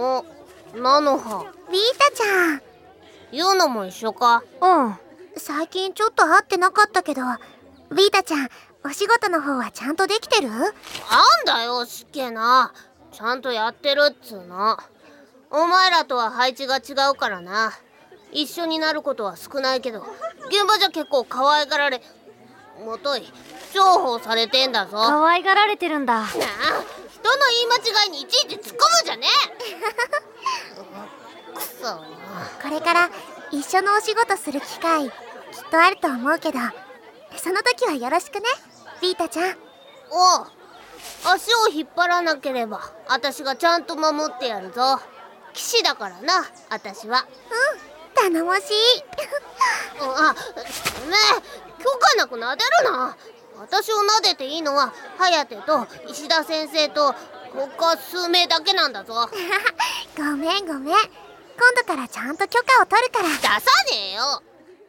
お菜の葉ビータちゃん。言うのも一緒か？うん。最近ちょっと会ってなかったけどビータちゃんお仕事の方はちゃんとできてる？なんだよしっけな。ちゃんとやってるっつうの。お前らとは配置が違うからな。一緒になることは少ないけど現場じゃ結構可愛がられもとい重宝されてんだぞ。可愛がられてるんだ。なあ人の言い間違いにいちいち突っ込むんじゃねえこれから一緒のお仕事する機会きっとあると思うけどその時はよろしくねビータちゃん。おう足を引っ張らなければ私がちゃんと守ってやるぞ。騎士だからな私は。うん頼もしい。あねえ許可なく撫でるな。私を撫でていいのは颯と石田先生と他数名だけなんだぞ。ごめんごめん今度からちゃんと許可を取るから。出さねえよ。